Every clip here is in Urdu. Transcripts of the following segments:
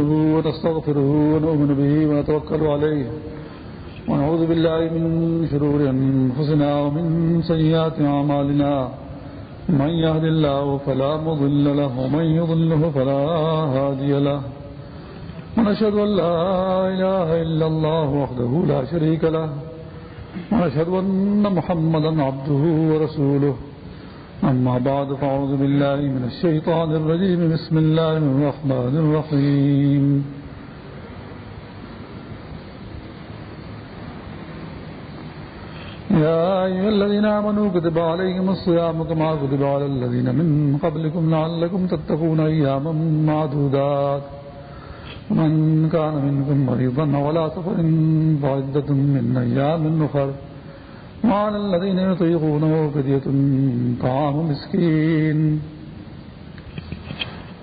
ونستغفره ونؤمن به ونتوكل عليه ونعوذ بالله من شرور أنفسنا ومن سيئات أعمالنا من يهد الله فلا مضل له ومن يضله فلا هادي له ونشهد أن لا إله إلا الله وحده لا شريك له ونشهد أن محمدا عبده ورسوله أما بعد، فأعوذ بالله من الشيطان الرجيم. بسم الله الرحمن الرحيم. يا أيها الذين آمنوا، كتب عليكم الصيام كما كتب على الذين من قبلكم لعلكم تتقون أياما معدودات. من كان منكم مريضا، ولا سفر فعدة من أيام أخر. وعلى الذين يطيقونه فدية طعام مسكين.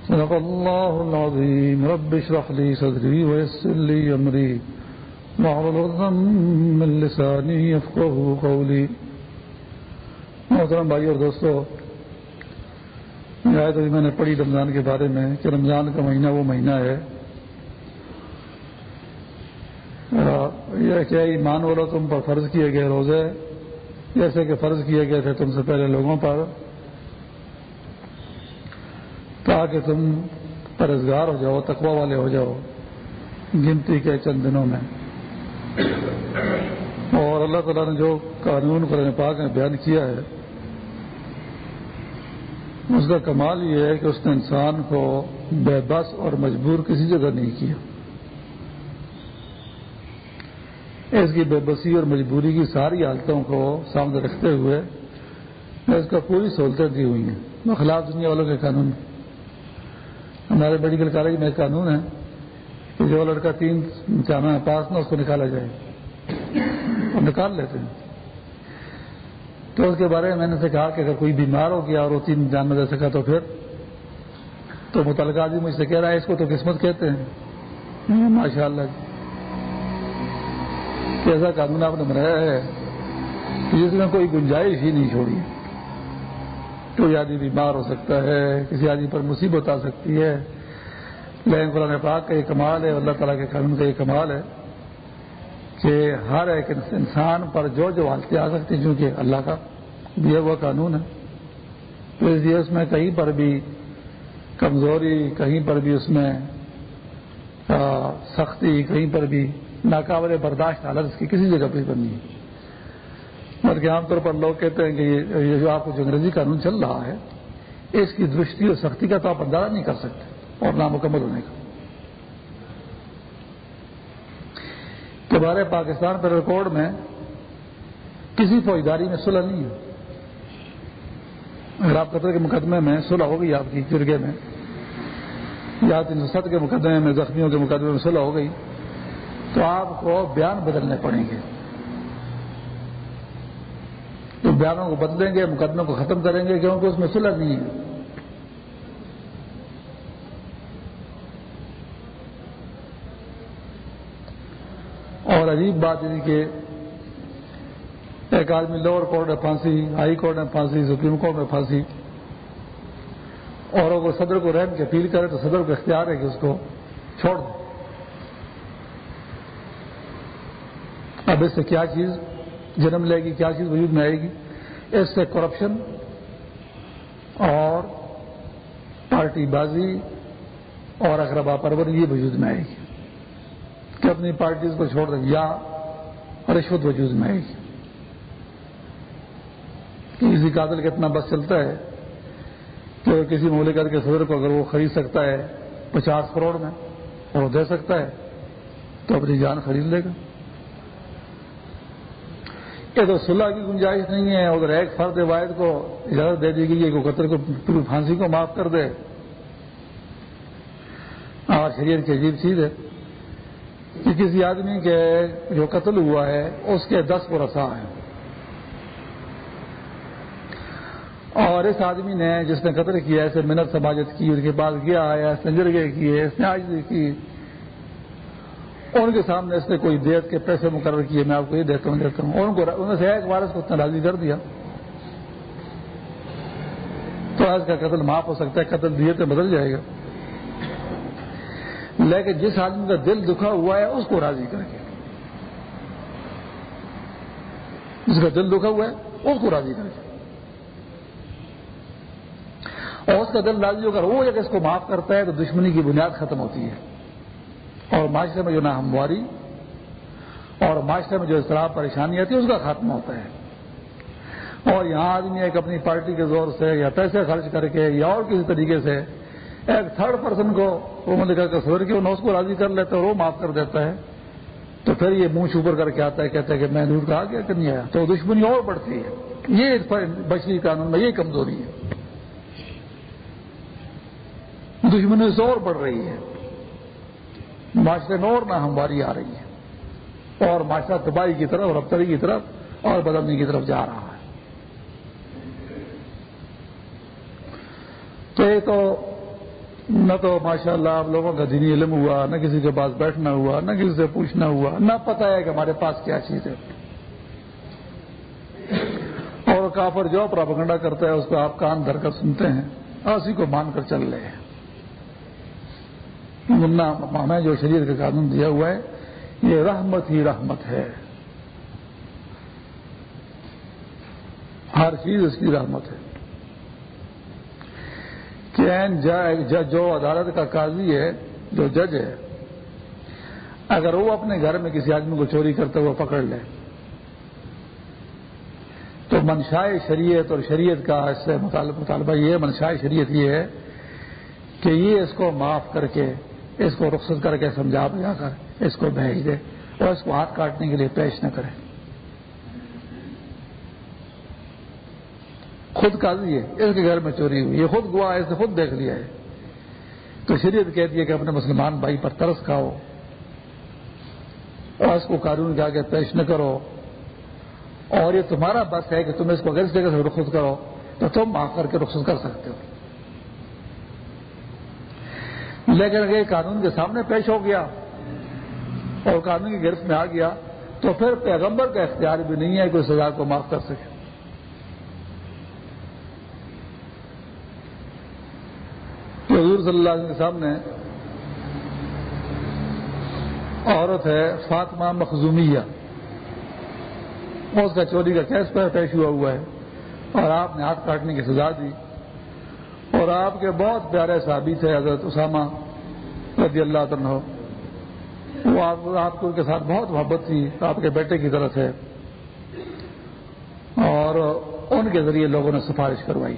صدق الله العظيم. رب اشرح لي صدري ويسر لي أمري. واحلل عقدة من لساني يفقهوا قولي. محترم بھائی اور دوستو آیت ابھی میں نے پڑھی رمضان کے بارے میں کہ رمضان کا مہینہ وہ مہینہ ہے یہ کہ ایمان والو تم پر فرض کیے گئے روزے؟ جیسے کہ فرض کیے گئے تھے تم سے پہلے لوگوں پر، تاکہ تم پرزگار ہو جاؤ تقوا والے ہو جاؤ گنتی کے چند دنوں میں۔ اور اللہ تعالیٰ نے جو قانون قرآن پاک نے بیان کیا ہے، اس کا کمال یہ ہے کہ اس نے انسان کو بے بس اور مجبور کسی جگہ نہیں کیا۔ اس کی بے بسی اور مجبوری کی ساری حالتوں کو سامنے رکھتے ہوئے اس کا پوری سہولتیں دی ہوئی ہیں۔ خلاف دنیا والوں کے قانون ہمارے میڈیکل کالج میں ایک قانون ہے کہ جو لڑکا تین جامع پاس نہ اس کو نکالا جائے۔ اور نکال لیتے ہیں۔ تو اس کے بارے میں میں نے سے کہا کہ اگر کوئی بیمار ہو گیا اور وہ تین جاننا دے سکا تو پھر تو متعلقہ آدمی مجھ سے کہہ رہا ہے اس کو تو قسمت کہتے ہیں۔ ہاں، ماشاء اللہ جی ایسا قانون آپ نے بنایا ہے جس میں کوئی گنجائش ہی نہیں چھوڑی۔ کوئی آدمی بیمار ہو سکتا ہے، کسی آدمی پر مصیبت آ سکتی ہے۔ لیکن قرآن پاک کا یہ کمال ہے، اللہ تعالیٰ کے قانون کا یہ کمال ہے کہ ہر ایک انسان پر جو جو حالتیں آ سکتی ہیں، چونکہ اللہ کا دیا ہوا قانون ہے۔ تو اس لیے اس میں کہیں پر بھی کمزوری، کہیں پر بھی اس میں سختی، کہیں پر بھی ناقابل برداشت حالت اس کی کسی جگہ پہ نہیں ہے۔ بلکہ عام طور پر لوگ کہتے ہیں کہ یہ جو آپ کو جو انگریزی قانون چل رہا ہے، اس کی درشتی اور سختی کا تو آپ اندازہ نہیں کر سکتے اور نامکمل ہونے کا۔ ہمارے پاکستان پر ریکارڈ میں کسی فوجداری میں صلح نہیں ہے۔ اگر آپ قطر کے مقدمے میں صلح ہوگی آپ کی جرگے میں، یا تین سو کے مقدمے میں، زخمیوں کے مقدمے میں صلح ہو گئی تو آپ کو بیان بدلنے پڑیں گے۔ تو بیانوں کو بدلیں گے مقدمے کو ختم کریں گے، کیونکہ اس میں صلح نہیں ہے۔ اور عجیب بات یہ کہ ایک آدمی لوور کورٹ میں پھانسی، ہائی کورٹ میں پھانسی، سپریم کورٹ میں پھانسی۔ اور اگر صدر کو رحم کی اپیل کرے تو صدر کو اختیار ہے کہ اس کو چھوڑ دیں اب اس سے کیا چیز جنم لے گی، کیا چیز وجود میں آئے گی؟ اس سے کرپشن اور پارٹی بازی اور اقربا پرور یہ وجود میں آئے گی کہ اپنی پارٹیز کو چھوڑ دیں یا رشوت وجود میں آئے گی۔ کسی قاتل کا اتنا بس چلتا ہے کہ کسی مملکت کے صدر کو اگر وہ خرید سکتا ہے پچاس کروڑ میں اور وہ دے سکتا ہے تو اپنی جان خرید لے گا۔ یہ تو صلح کی گنجائش نہیں ہے اگر ایک فرد واحد کو اجازت دے دی گئی کہ قطر کو پھانسی کو معاف کر دے۔ اور شریعت کی عجیب چیز ہے کہ کسی آدمی کے جو قتل ہوا ہے، اس کے دس کو رسا ہے اور اس آدمی نے جس نے قتل کیا اسے محنت سماجت کی ان کے پاس گیا ہے اس نے جرگے کیے، اس نے آج کی۔ ان کے سامنے اس نے کوئی دیت کے پیسے مقرر کیے، میں آپ کو یہ دیتا ہوں دیتا ہوں۔ اور ان کو انہوں سے ایک بار اس کو راضی کر دیا۔ تو آج کا قتل معاف ہو سکتا ہے، قتل دیے تو بدل جائے گا۔ لیکن جس آدمی کا دل دکھا ہوا ہے، اس کو راضی کر کے۔ جس کا دل دکھا ہوا ہے، اس کو راضی کر کے۔ اور اس کا دل راضی ہو کر وہ جگہ اس کو معاف کرتا ہے تو دشمنی کی بنیاد ختم ہوتی ہے۔ اور معاشرے میں جو نا ہمواری اور معاشرے میں جو اس طرح پریشانی آتی ہے اس کا خاتمہ ہوتا ہے۔ اور یہاں آدمی ایک اپنی پارٹی کے زور سے یا پیسے خرچ کر کے یا اور کسی طریقے سے ایک تھرڈ پرسن کو وہ لے کر سور کے اس کو راضی کر لیتا ہے اور وہ معاف کر دیتا ہے، تو پھر یہ منہ چھوپر کر کے آتا ہے، کہتا ہے کہ میں دور کہا گیا کہ نہیں آیا؟ تو دشمنی اور بڑھتی ہے۔ یہ بچری قانون میں یہ کمزوری ہے۔ دشمنی سے اور بڑھ رہی ہے۔ معاشرے میں اور نہ ہمواری آ رہی ہے اور معاشرہ تباہی کی طرف رفتری کی طرف اور بدلنے کی طرف جا رہا ہے۔ تو یہ تو نہ تو ماشاء اللہ آپ لوگوں کا دینی علم ہوا، نہ کسی کے پاس بیٹھنا ہوا، نہ کسی سے پوچھنا ہوا، نہ پتا ہے کہ ہمارے پاس کیا چیز ہے۔ اور کافر جو پراپگنڈا کرتا ہے، اس کو آپ کان دھر کر سنتے ہیں، اور اسی کو مان کر چل رہے ہیں۔ ہمیں جو شریر کا قانون دیا ہوا ہے، یہ رحمت ہی رحمت ہے۔ ہر چیز اس کی رحمت ہے۔ کہ جو عدالت کا قاضی ہے، جو جج ہے، اگر وہ اپنے گھر میں کسی آدمی کو چوری کرتے ہوئے پکڑ لے، تو منشائے شریعت اور شریعت کا اس سے مطالبہ یہ منشائے شریعت یہ ہے کہ یہ اس کو معاف کر کے اس کو رخصت کر کے سمجھا بجا کر اس کو بھیج دے اور اس کو ہاتھ کاٹنے کے لیے پیش نہ کرے۔ خود قاضی ہے اس کے گھر میں چوری ہوئی، یہ خود گوا اس نے خود دیکھ لیا ہے۔ تو شریعت کہتی ہے کہ اپنے مسلمان بھائی پر ترس کھاؤ اور اس کو قانون کے آگے پیش نہ کرو۔ اور یہ تمہارا بس ہے کہ تم اس کو اگر اس جگہ سے رخصت کرو تو تم آ کر کے رخصت کر سکتے ہو۔ لیکن اگر قانون کے سامنے پیش ہو گیا اور قانون کی گرفت میں آ گیا، تو پھر پیغمبر کا اختیار بھی نہیں ہے کہ اس سزا کو معاف کر سکے۔ تو حضور صلی اللہ علیہ وسلم کے سامنے عورت ہے، فاطمہ مخزومیہ۔ اس کا چوری کا کیس پر پیش ہوا ہوا ہے اور آپ نے ہاتھ کاٹنے کی سزا دی۔ اور آپ کے بہت پیارے صحابی تھے، حضرت اسامہ رضی اللہ عنہ۔ وہ آپ کو کے ساتھ بہت محبت تھی، آپ کے بیٹے کی طرف ہے اور ان کے ذریعے لوگوں نے سفارش کروائی۔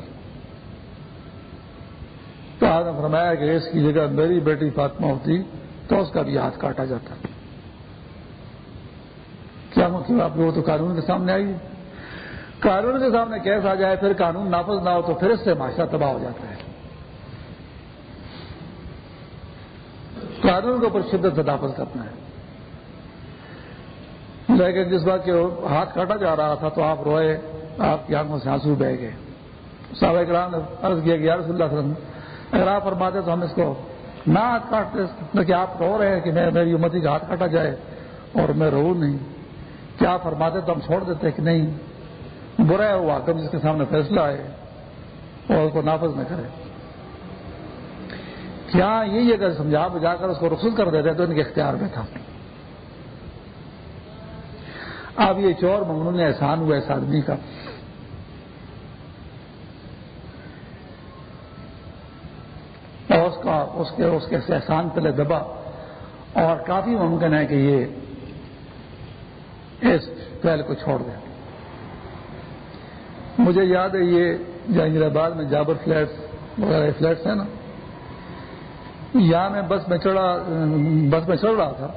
تو آپ نے فرمایا کہ اس کی جگہ میری بیٹی فاطمہ ہوتی تو اس کا بھی ہاتھ کاٹا جاتا۔ کیا مطلب آپ لوگ تو قانون کے سامنے آئیے قانون کے سامنے کیس آ جائے، پھر قانون نافذ نہ ہو تو پھر اس سے معاشرہ تباہ ہو جاتا ہے۔ قانون کے اوپر شدت سے نافذ کرنا ہے۔ لیکن جس بات کے ہاتھ کاٹا جا رہا تھا تو آپ روئے، آپ کی آنکھوں سے آنسو بہ گئے۔ صاحب اکرام نے عرض کیا کہ یا رسول اللہ صلی اللہ علیہ وسلم، اگر آپ فرماتے تو ہم اس کو نہ ہاتھ کاٹتے کہ آپ رو رہے ہیں کہ میری امتی کا ہاتھ کاٹا جائے اور میں رو نہیں۔ کیا فرماتے تو ہم چھوڑ دیتے کہ نہیں؟ برا ہے وہ حاکم جس کے سامنے فیصلہ آئے اور اس کو نافذ نہ کرے۔ کیا یہی اگر سمجھا بجا کر اس کو رخصت کر دیتے تو ان کے اختیار میں تھا۔ اب یہ چور منگنوں نے احسان ہوا اس آدمی کا۔ اور اس کا، اس کے اس کے احسان پہلے دبا۔ اور کافی ممکن ہے کہ یہ اس پہل کو چھوڑ دیں مجھے یاد ہے یہ جہانگیر آباد میں جابر فلیٹس، وغیرہ فلیٹس ہیں نا۔ یہاں میں بس میں چڑھا، بس میں چڑھ رہا تھا۔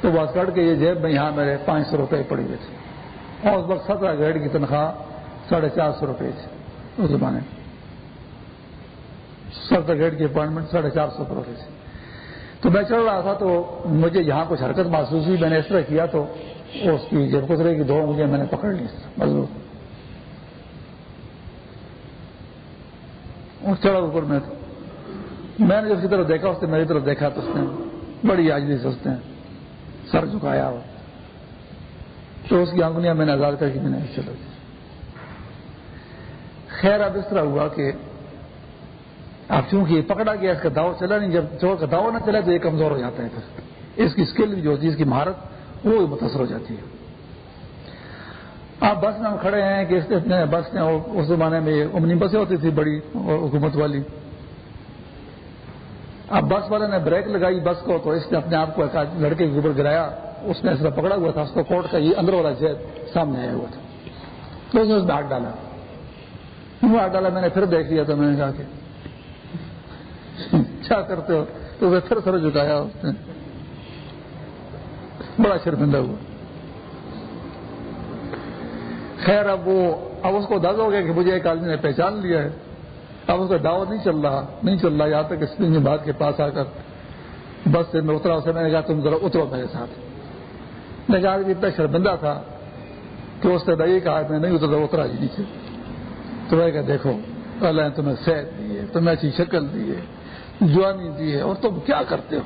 تو بس کر کے یہ جیب میں یہاں میرے پانچ سو روپئے پڑی ہوئے تھے۔ اور اس وقت سترہ گریڈ کی تنخواہ ساڑھے چار سو روپئے تھی اس زمانے میں۔ سترہ گریڈ کی اپائنٹمنٹ ساڑھے چار سو روپئے تھی۔ تو میں چڑھ رہا تھا تو مجھے یہاں کچھ حرکت محسوس ہوئی، میں نے اس طرح کیا تو اس کی جب کترے کی دو مجھے میں نے پکڑ لی۔ مضبوط چڑھا اوپر میں تو میں نے جب کی طرف دیکھا، اس نے میری طرف دیکھا تو اس نے بڑی آجری سے اس نے سر جھکایا ہو تو اس کی آنگنیاں میں نے آزاد کر کے میں نے چلو خیر، اب اس طرح ہوا کہ اب چونکہ پکڑا گیا، اس کا داؤ چلا نہیں، جب چور کا داؤ نہ چلا تو یہ کمزور ہو جاتا ہے۔ پھر اس کی اسکل جو ہوتی ہے، اس کی مہارت، وہ متاثر ہو جاتی ہے۔ آپ بس میں ہم کھڑے ہیں کہ بس نے اس زمانے میں امنی بسیں ہوتی تھی بڑی حکومت والی۔ اب بس والے نے بریک لگائی بس کو تو اس نے اپنے آپ کو ایک لڑکے کے اوپر گرایا۔ اس نے اس پکڑا ہوا تھا، اس کو کوٹ کا یہ اندر والا جیب سامنے آیا ہوا تھا۔ تو اس نے اس میں ہاتھ ڈالا۔ وہ ہاتھ ڈالا، میں نے پھر دیکھ لیا تو میں نے کہا کہ کیا کرتے ہو؟ تو وہ پھر سر جھکایا اس نے۔ بڑا شرمندہ ہوا۔ خیر اب وہ اب اس کو دس ہو گیا کہ مجھے ایک آدمی نے پہچان لیا ہے۔ اب اس کا دعوت نہیں چل رہا۔ نہیں چل رہا، یہاں تک اس دن بات کے پاس آ کر بس سے میں اترا اسے میں نے کہا، تم ذرا اترو میرے ساتھ۔ میں کہا کہ اتنا شرمندہ تھا کہ اس نے یہ کہا، میں نہیں اترا اترا جی نیچے۔ تو میں کہا، دیکھو، اللہ نے تمہیں صحت دی ہے، تمہیں ایسی شکل دی ہے، جوانی دی ہے، اور تم کیا کرتے ہو؟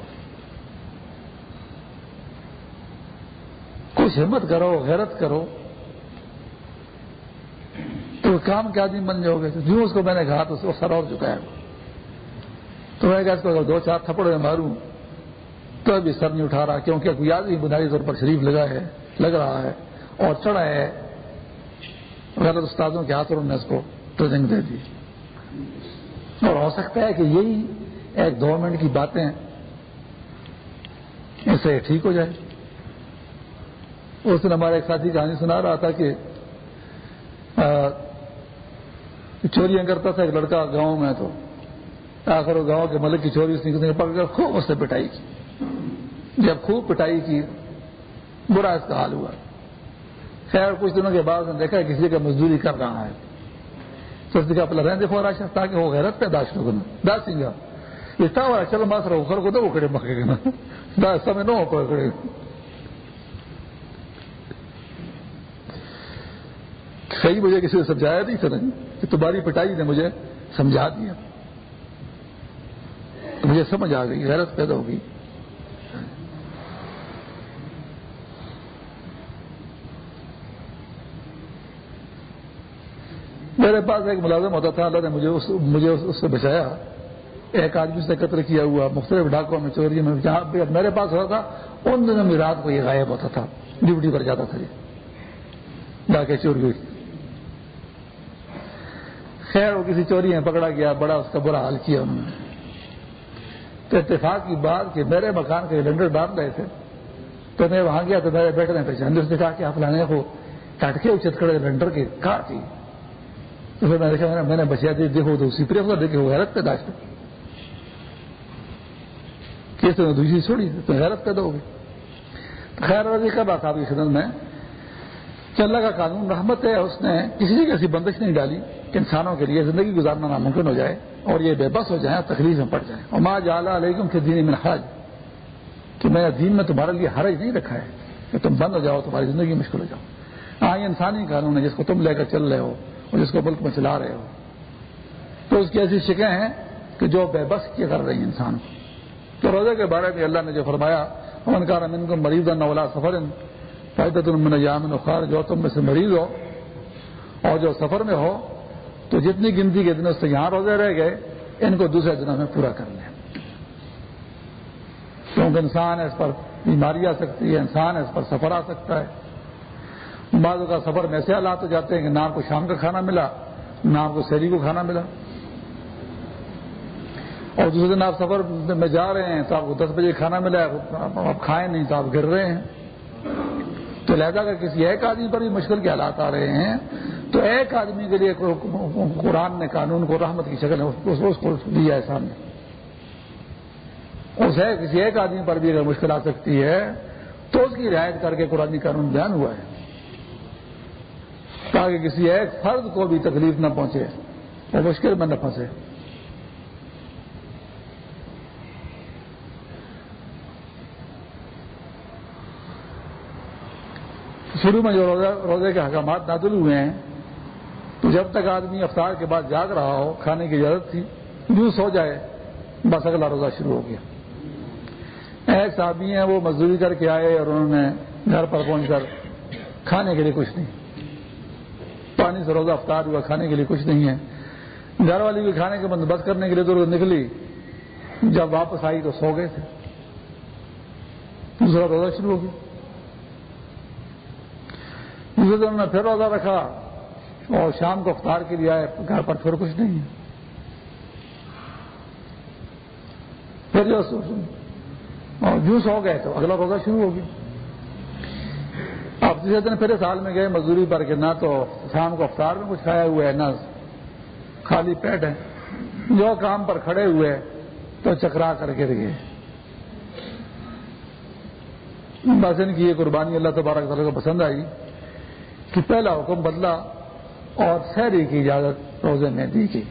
کچھ ہمت کرو، غیرت کرو۔ تو کام کے آدمی بن جاؤ گے۔ جو اس کو میں نے کہا تو اس کو سر اور چکا ہے۔ تو میں کہا اس کو دو چار تھپڑ میں ماروں، تو ابھی سر نہیں اٹھا رہا، کیونکہ کوئی آدمی بنیادی طور پر شریف لگا ہے، لگ رہا ہے اور چڑھا ہے۔ غلط استادوں کے ہاتھوں نے اس کو ٹریننگ دے دی۔ اور ہو سکتا ہے کہ یہی ایک دو منٹ کی باتیں اسے ٹھیک ہو جائے اس دن ہمارے ایک ساتھی کہانی سنا رہا تھا کہ چوریاں کرتا تھا، ایک لڑکا گاؤں میں تو آخر وہ گاؤں کے ملک کی چوری اس نے پکڑ کر خوب اس سے پٹائی کی۔ جب خوب پٹائی کی، برا اس کا حال ہوا۔ خیر، کچھ دنوں کے بعد دیکھا کسی کا مزدوری کر رہا ہے۔ تو اس پہلے رہنے دیکھو راشا تاکہ وہ غیرت پہ داشت کو دا سنگا یہ تھا چلو ماس رہا اخر کو تو وہ کڑے مکے گا دا سمے نہ ہو صحیح مجھے کسی نے سمجھایا نہیں سر کہ تمہاری پٹائی نے مجھے سمجھا دیا۔ مجھے سمجھ آ گئی غیرت پیدا ہو گئی۔ میرے پاس ایک ملازم ہوتا تھا، اللہ نے مجھے اس مجھے اس سے بچایا۔ ایک آدمی سے قطر کیا ہوا، مختلف ڈاکوں میں چوری میں۔ جہاں میرے پاس ہوتا تھا، ان دنوں میں رات کو یہ غائب ہوتا تھا، ڈیوٹی پر جاتا تھا یہ۔ ڈاکے چوری ہوئی۔ خیر وہ کسی چوری میں پکڑا گیا، بڑا اس کا برا حال کیا انہوں نے۔ تو اتفاق کی بات کہ میرے مکان کے لنڈر ڈال رہے تھے، تو میں وہاں گیا تو میرے بیٹے نے پہچان نے کہا کہ آپ لانے کو کاٹ کے اچت کھڑے لنڈر کے کہا تھی تو پھر میں دیکھا میں نے بچیا دی، دیکھو تو اسی پر دیکھے، وہ حیرت پیدا کیس نے دوسری چھوڑی تو حیرت پیدا ہو گئی۔ خیر رضی کا بات آپ کی خدمت میں؟ کہ اللہ کا قانون رحمت ہے، اس نے کسی کی ایسی بندش نہیں ڈالی۔ انسانوں کے لیے زندگی گزارنا ناممکن ہو جائے اور یہ بے بس ہو جائیں اور تکلیف میں پڑ جائیں۔ اور ماں جالا علیکم کے دین میں حرج۔ کہ میں دین میں تمہارے لیے حرج نہیں رکھا ہے کہ تم بند ہو جاؤ، تمہاری زندگی مشکل ہو جاؤ۔ ہاں یہ انسانی قانون ہے، جس کو تم لے کر چل رہے ہو اور جس کو ملک میں چلا رہے ہو۔ تو اس کی ایسی شکیں ہیں کہ جو بے بس کیا کر رہی ہیں انسان کو۔ تو روزے کے بارے میں اللہ نے جو فرمایا امن کار امن کو مریض نولا سفر فائدہ تم یامن خار جو تم میں سے مریض ہو اور جو سفر میں ہو تو جتنی گنتی کے دنوں سے یہاں روزے رہ گئے، ان کو دوسرے دنوں میں پورا کر لیں۔ کیونکہ انسان اس پر بیماری آ سکتی ہے، انسان اس پر سفر آ سکتا ہے۔ بعض کا سفر میں ایسے حالات ہو جاتے ہیں کہ نہ آپ کو شام کا کھانا ملا نہ آپ کو شہری کو کھانا ملا۔ اور دوسرے دن آپ سفر میں جا رہے ہیں تو آپ کو دس بجے کھانا ملا، آپ کھائیں نہیں تو آپ گر رہے ہیں۔ تو لہذا اگر کسی ایک آدمی پر بھی مشکل کے حالات آ رہے ہیں تو ایک آدمی کے لیے قرآن نے قانون کو رحمت کی شکل کو دیا ہے سامنے۔ اس ہے کسی ایک آدمی پر بھی اگر مشکل آ سکتی ہے، تو اس کی رعایت کر کے قرآن قانون بیان ہوا ہے۔ تاکہ کسی ایک فرد کو بھی تکلیف نہ پہنچے وہ مشکل میں نہ پھنسے۔ شروع میں جو روزے کے حکامات نازل ہوئے ہیں تو جب تک آدمی افطار کے بعد جاگ رہا ہو، کھانے کی اجازت تھی جوس ہو جائے، بس اگلا روزہ شروع ہو گیا۔ ایک صحابی ہیں، وہ مزدوری کر کے آئے اور انہوں نے گھر پر پہنچ کر کھانے کے لیے کچھ نہیں۔ پانی سے روزہ افطار ہوا، کھانے کے لیے کچھ نہیں ہے۔ گھر والی بھی کھانے کا بندوبست کرنے کے لیے تو نکلی۔ جب واپس آئی تو سو گئے تھے۔ دوسرا روزہ شروع ہو گیا۔ دوسرے دن میں پھر روزہ رکھا۔ اور شام کو افطار کے لیے آئے گھر پر پھر کچھ نہیں ہے۔ پھر جو اور جوس ہو گئے تو اگلا روزہ شروع ہو گیا۔ اب تیسرے دن پھر سال میں گئے مزدوری پر کے، نہ تو شام کو افطار میں کچھ کھایا ہوا ہے، نہ خالی پیٹ ہے۔ جو کام پر کھڑے ہوئے تو چکرا کر گر گئے۔ بس ان کی یہ قربانی اللہ تبارک تعالیٰ کو پسند آئی کہ پہلا حکم بدلا۔ اور سحری کی اجازت روزے میں دی گئی۔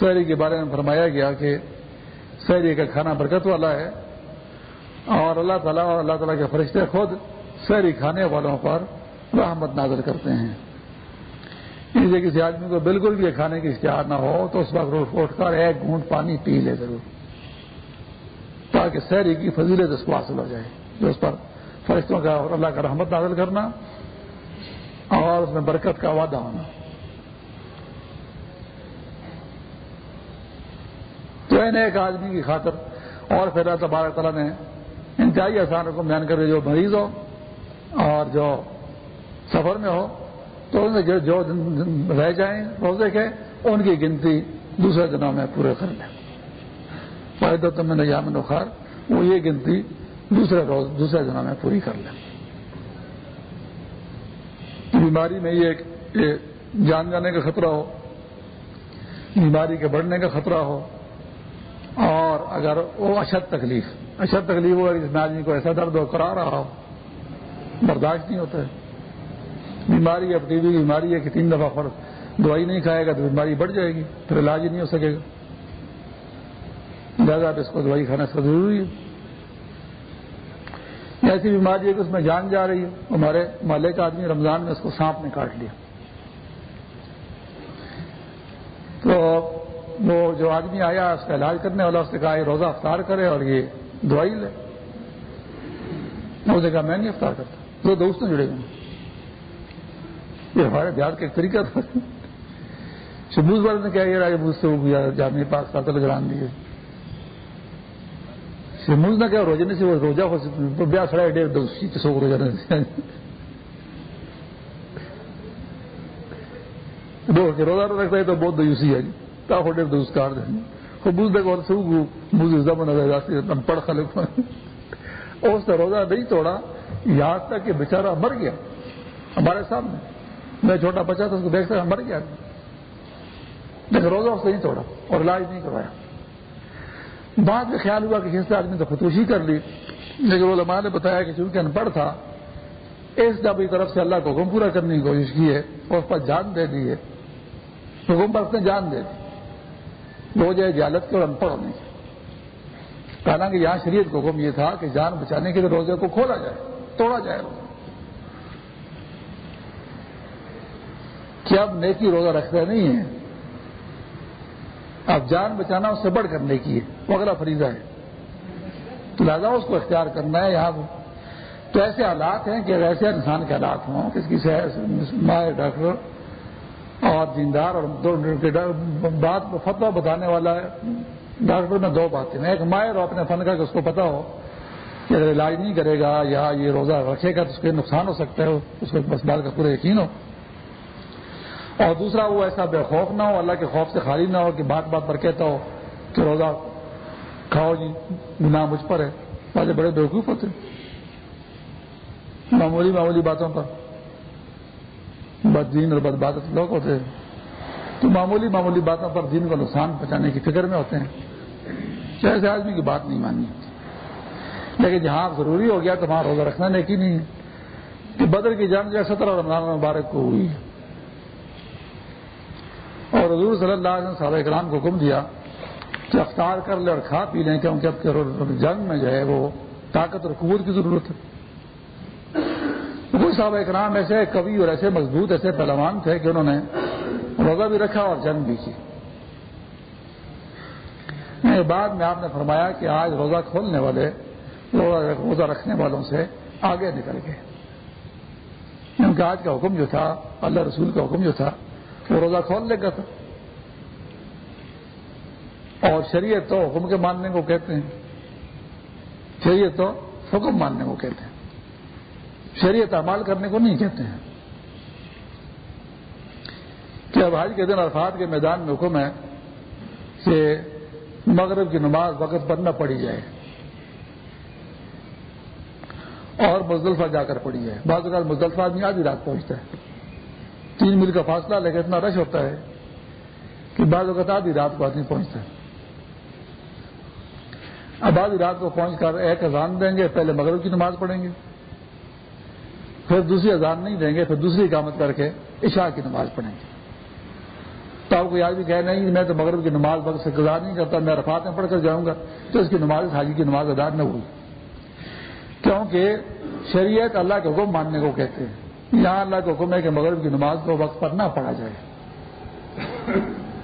سحری کے بارے میں فرمایا گیا کہ سحری کا کھانا برکت والا ہے اور اللہ تعالیٰ اور اللہ تعالیٰ کے فرشتے خود سحری کھانے والوں پر رحمت نازل کرتے ہیں۔ اسے کسی آدمی کو بالکل بھی کھانے کی اشتہار نہ ہو تو اس وقت روٹ اٹھ کر ایک گھونٹ پانی پی لے ضرور۔ تاکہ سحری کی فضیلت اس کو حاصل ہو جائے، جو اس پر فرشتوں کا اور اللہ کا رحمت نازل کرنا اور اس میں برکت کا وعدہ ہونا۔ تو ایک آدمی کی خاطر۔ اور پھر تبارک تعالیٰ نے انتہائی آسان کو بیان کر جو مریض ہو اور جو سفر میں ہو، تو ان سے جو رہ جائیں، روزے کے، ان کی گنتی دوسرے دنوں میں پورے کر لیں۔ فائدہ تو میں نے یامن بخار وہ یہ گنتی دوسرے روز دوسرے دنوں میں پوری کر لیں۔ بیماری میں یہ جان جانے کا خطرہ ہو، بیماری کے بڑھنے کا خطرہ ہو، اور اگر وہ اشد تکلیف اشد تکلیف ہو جس میں آدمی کو ایسا درد ہو، کرا رہا ہو، برداشت نہیں ہوتا ہے۔ بیماری اب ٹی کی بیماری ہے کہ تین دفعہ فرق دوائی نہیں کھائے گا تو بیماری بڑھ جائے گی پھر علاج ہی نہیں ہو سکے گا۔ لہٰذا اس کو دوائی کھانا سب ضروری ہے۔ ایسی بیماری ہے کہ اس میں جان جا رہی ہے۔ ہمارے مالے کا آدمی رمضان میں اس کو سانپ نے کاٹ لیا۔ تو وہ جو آدمی آیا، اس کا علاج کرنے والا، اس نے کہا، یہ روزہ افطار کرے اور یہ دوائی لے۔ اس نے کہا، میں نہیں افطار کرتا، دو دوست جڑے ہوئے یہ ہمارے بہار کا ایک طریقہ تھا۔ شبوز والے نے کہا، یہ راجا مجھ سے وہ گیا، جامع پاک ساتھ جڑان دیے موز نہ کیا روزے نہیں سے روزہ ہو بیا سڑا ڈیر سو کو روزہ روزہ رکھتا ہے تو بہت دیوسی ہے تا ہو ڈیر دوست کار دیں وہ بوز دے اور سو گو موز زمن ہم پڑھ خلق اس نے روزہ نہیں توڑا یہاں تک کہ بیچارہ مر گیا ہمارے سامنے. میں چھوٹا بچہ تھا، اس کو دیکھتا مر گیا لیکن روزہ اس نے نہیں توڑا اور علاج نہیں کروایا. بعد میں خیال ہوا کہ جس آدمی تو خودکشی کر لی، لیکن علماء نے بتایا کہ چونکہ ان پڑھ تھا، اس ڈبی طرف سے اللہ کو حکم پورا کرنے کی کوشش کی ہے، اور اس پر جان دے دی ہے۔ حکم پر اس نے جان دے دی۔ وہ جائے جالت کے اور ان پڑھ ہونے کی حالانکہ یہاں شریعت کو حکم یہ تھا کہ جان بچانے کے لیے روزے کو کھولا جائے، توڑا جائے۔ روزہ کیا اب نیکی روزہ رکھتے نہیں ہیں اب جان بچانا اس سے بڑھ کرنے کی ہے، وہ اگلا فریضہ ہے۔ تو لہٰذا اس کو اختیار کرنا ہے، یہاں تو ایسے حالات ہیں کہ ایسے انسان کے حالات ہوں، کس کی مائع ڈاکٹر، اور دیندار، اور بات فتوا بتانے والا ہے۔ ڈاکٹر میں دو باتیں ایک مائر ہو اپنے فن کا کہ اس کو پتا ہو کہ اگر علاج نہیں کرے گا یا یہ روزہ رکھے گا تو اس کے نقصان ہو سکتا ہے، اس کو بس بات کا پورا یقین ہو۔ اور دوسرا وہ ایسا بے خوف نہ ہو، اللہ کے خوف سے خالی نہ ہو کہ بات بات پر کہتا ہو کہ روزہ کھاؤ جی گناہ مجھ پر ہے۔ والے بڑے بیوقوف ہوتے معمولی معمولی باتوں پر۔ بد دین اور بد بادت لوگ ہوتے ہیں۔ تو معمولی معمولی باتوں پر دین کو نقصان پہنچانے کی فکر میں ہوتے ہیں۔ ایسے آدمی کی بات نہیں ماننی لیکن جہاں ضروری ہو گیا تو وہاں روزہ رکھنا نیکی نہیں ہے۔ کہ بدر کی جنگ جو سترہ رمضان مبارک کو ہوئی ہے۔ اور حضور صلی اللہ علیہ وسلم صحابہ کرام کو حکم دیا کہ افطار کر لے اور کھا پی لیں، کیونکہ اب جنگ میں جو ہے وہ طاقت اور قوت کی ضرورت ہے۔ کچھ صحابہ کرام ایسے کبھی اور ایسے مضبوط ایسے پہلوان تھے کہ انہوں نے روزہ بھی رکھا اور جنگ بھی کی۔ بعد میں آپ نے فرمایا کہ آج روزہ کھولنے والے روزہ رکھنے والوں سے آگے نکل گئے۔ کیونکہ آج کا حکم جو تھا، اللہ رسول کا حکم جو تھا وہ روزہ کھول لے گا تھا اور شریعت تو حکم کے ماننے کو کہتے ہیں۔ شریعت تو حکم ماننے کو کہتے ہیں۔ شریعت امال کرنے کو نہیں کہتے ہیں۔ کہ اب آج کے دن عرفات کے میدان میں حکم ہے کہ مغرب کی نماز وقت پر نہ پڑی جائے۔ اور مزدلفہ جا کر پڑی جائے۔ بعض اوقات مزدلفہ آدمی آدھی رات پہنچتا ہے۔ تین میل کا فاصلہ، لیکن اتنا رش ہوتا ہے کہ بعض اوقات آدھی رات کو آدمی پہنچتا ہے۔ اب آدھی رات کو پہنچ کر ایک اذان دیں گے، پہلے مغرب کی نماز پڑھیں گے، پھر دوسری اذان نہیں دیں گے، پھر دوسری کامت کر کے عشاء کی نماز پڑھیں گے۔ تو آپ کو یاد بھی کہہ نہیں، میں تو مغرب کی نماز وقت سے گزار نہیں کرتا، میں رفات میں پڑھ کر جاؤں گا، تو اس کی نماز، حاجی کی نماز ادا نہ ہوئی۔ کیونکہ شریعت اللہ کے حکم ماننے کو کہتے ہیں۔ یہاں اللہ کا حکم ہے کہ مغرب کی نماز کو وقت پر نہ پڑھا جائے۔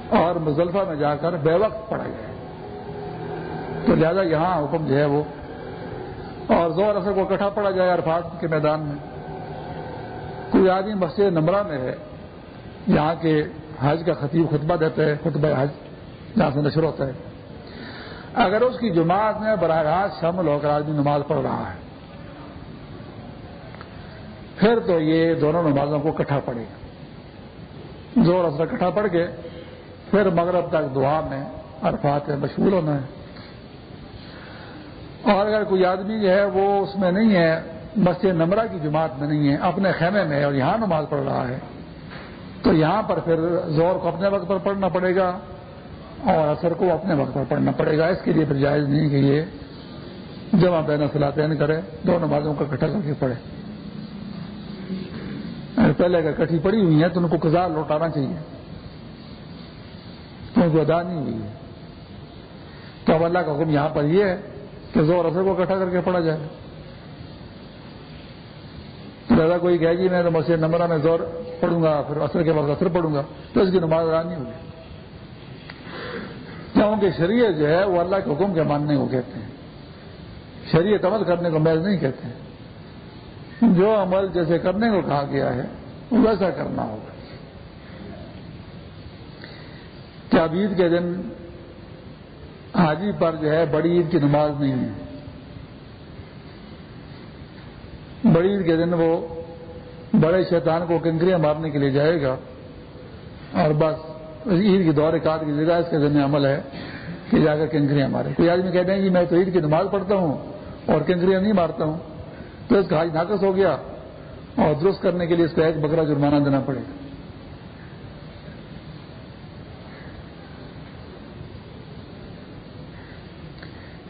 اور مزلفہ میں جا کر بے وقت پڑھا جائے۔ تو لہذا یہاں حکم جو ہے وہ اور زور اثر کو اکٹھا پڑا جائے عرفات کے میدان میں۔ کوئی آدمی مسجد نمرہ میں ہے، یہاں کے حج کا خطیب خطبہ دیتا ہے، خطبہ حج، جہاں سے نشر ہوتا ہے۔ اگر اس کی جماعت میں براہ راست شامل ہو کر آدمی نماز پڑھ رہا ہے پھر تو یہ دونوں نمازوں کو کٹھا پڑے۔ گا زور اثر کٹھا پڑ کے پھر مغرب تک دعا میں عرفات میں مشغول ہونا ہے۔ اور اگر کوئی آدمی جو ہے وہ اس میں نہیں ہے، مسجد نمرہ کی جماعت میں نہیں ہے، اپنے خیمے میں ہے اور یہاں نماز پڑھ رہا ہے، تو یہاں پر پھر زور کو اپنے وقت پر پڑھنا پڑے گا اور اثر کو اپنے وقت پر پڑھنا پڑے گا۔ اس کے لیے پھر جائز نہیں کہ یہ جمع بین سلاطین کرے، دو نمازوں کا کٹھا کر کے پڑھے۔ ہاں، پہلے اگر کٹھی پڑی ہوئی ہے تو ان کو کزار لوٹانا چاہیے۔ کیونکہ ادا نہیں ہوئی ہے تو اب اللہ کا حکم یہاں پر یہ ہے کہ زور اثر کو اکٹھا کر کے پڑھا جائے۔ زیادہ کوئی کہے گی میں تو مسجد نمبر میں زور پڑھوں گا، پھر اثر کے بعد اثر پڑھوں گا، تو اس کی نماز ادا نہیں ہوگی۔ کیونکہ شریعت جو ہے وہ اللہ کے حکم کے ماننے کو کہتے ہیں۔ شریعت عمل کرنے کو محض نہیں کہتے ہیں۔ جو عمل جیسے کرنے کو کہا گیا ہے، ویسا کرنا ہوگا۔ کیا عید کے دن حاجی پر جو ہے بڑی عید کی نماز نہیں ہے۔ بڑی عید کے دن وہ بڑے شیطان کو کنکریاں مارنے کے لیے جائے گا۔ اور بس، عید کی دور کاٹ کی جگہ اس کے ذمہ عمل ہے کہ جا کر کنکریاں مارے۔ کوئی آدمی کہتے ہیں کہ جی، میں تو عید کی نماز پڑھتا ہوں اور کنکریاں نہیں مارتا ہوں۔ تو اس کا حج ناقص ہو گیا اور درست کرنے کے لیے اس کو ایک بکرا جرمانہ دینا پڑے گا۔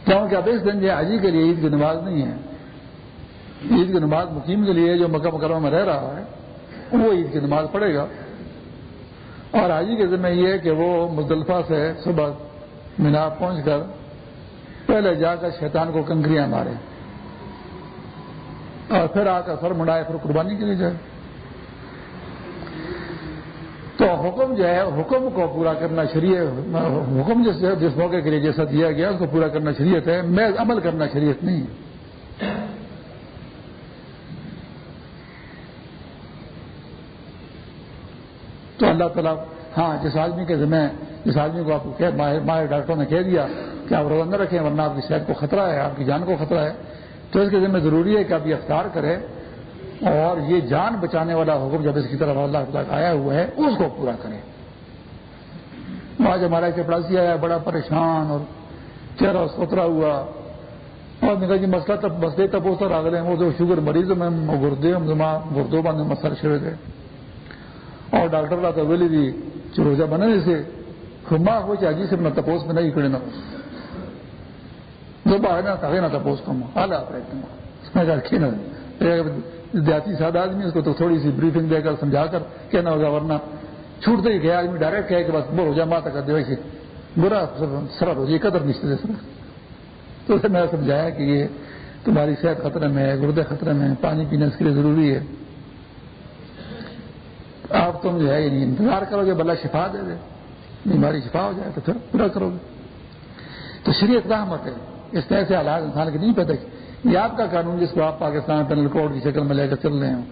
کیونکہ اب اس دن جو حاجی کے لیے عید کی نماز نہیں ہے۔ عید کی نماز مقیم کے لیے جو مکہ مکرمہ میں رہ رہا ہے، وہ عید کی نماز پڑھے گا۔ اور حاجی کے ذمہ یہ ہے کہ وہ مزدلفہ سے صبح مینار پہنچ کر پہلے جا کر شیطان کو کنکریاں مارے۔ اور پھر آ کر سر مڑائے پھر قربانی کے لیے جائے. تو حکم جو ہے، حکم کو پورا کرنا شریعت، حکم جس جس موقع کے لیے جیسا دیا گیا، اس کو پورا کرنا شریعت ہے۔ میں عمل کرنا شریعت نہیں۔ ہے تو اللہ تعالیٰ ہاں جس آدمی کے ذمہ، جس آدمی کو آپ کو ماہر ڈاکٹروں نے کہہ دیا کہ آپ روزہ نہ رکھیں، ورنہ آپ کی صحت کو خطرہ ہے، آپ کی جان کو خطرہ ہے۔ تو اس کے ذمہ ضروری ہے کہ آپ یہ افطار کریں اور یہ جان بچانے والا حکم جب اس کی طرف اللہ تعالیٰ آیا ہوا ہے، اس کو پورا کریں۔ آج ہمارا چپڑاسی آیا، بڑا پریشان اور چہرہ سترا ہوا۔ اور نکل جی مسئلہ تب، مسئلے تب وہ سر آگے وہ جو شوگر مریض میں گردے گردو بند مسئلہ چھڑے گئے اور ڈاکٹر لا تو ویلی دی چروزہ بنے جیسے خما ہو چاہیے سے اپنا تپوس میں نہیں کھڑے نہ جو باہر نہ تھا تپوس کم اس میں رکھی نہ؟ دیہاتی سادہ آدمی، اس کو تو تھوڑی سی بریفنگ دے کر سمجھا کر کہنا ہوگا، ورنہ چھوٹتے ہی گیا آدمی ڈائریکٹ کہے کہ بس بہت ہو جائے، ماتا کر دے، ویسے برا سرد ہو جائے، قدر نشتے دے سر۔ تو اسے میں سمجھایا کہ یہ تمہاری صحت خطرے میں ہے، گردے خطرے میں ہے پانی پینا اس کے لیے ضروری ہے۔ آپ تم جو ہے یعنی انتظار کرو گے بلا شفا دے دے۔ بیماری شفا ہو جائے تو پھر پورا کرو گے۔ تو شریعت رحمت ہے۔ اس طرح سے حالات انسان کے نہیں پیدا یہ آپ کا قانون جس کو آپ پاکستان پینل کوڈ کی شکل میں لے کر چل رہے ہیں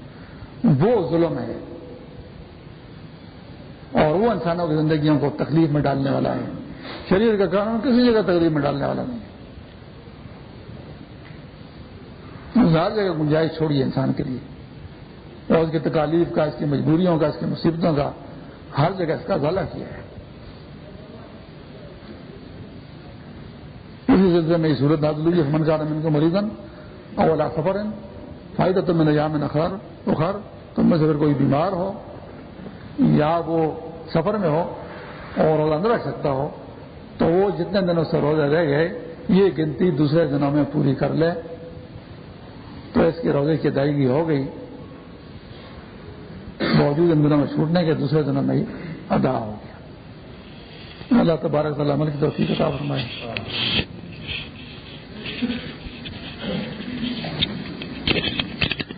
وہ ظلم ہے۔ اور وہ انسانوں کی زندگیوں کو تکلیف میں ڈالنے والا ہے۔ شریر کا قانون کسی جگہ تکلیف میں ڈالنے والا نہیں۔ ہر جگہ گنجائش چھوڑی ہے انسان کے لیے۔ اور اس کی تکالیف کا، اس کی مجبوریوں کا، اس کی مصیبتوں کا ہر جگہ اس کا ضالع کیا ہے اسی سلسلے میں یہ صورت نازل ہوئی من کا ان کو مریضن اولا سفر فائدہ تم میں نجام نخر اخر تم میں سے اگر کوئی بیمار ہو یا وہ سفر میں ہو اور روزہ نہ رکھ سکتا ہو، تو وہ جتنے دنوں سے روزہ رہ گئے، یہ گنتی دوسرے دنوں میں پوری کر لے۔ تو اس کے روزے کی ادائیگی ہو گئی۔ باوجود ان دنوں میں چھوٹنے کے دوسرے دنوں میں ہی ادا ہو گیا۔ اللہ تبارک عمل کی توفیق عطا فرمائے۔ ہوں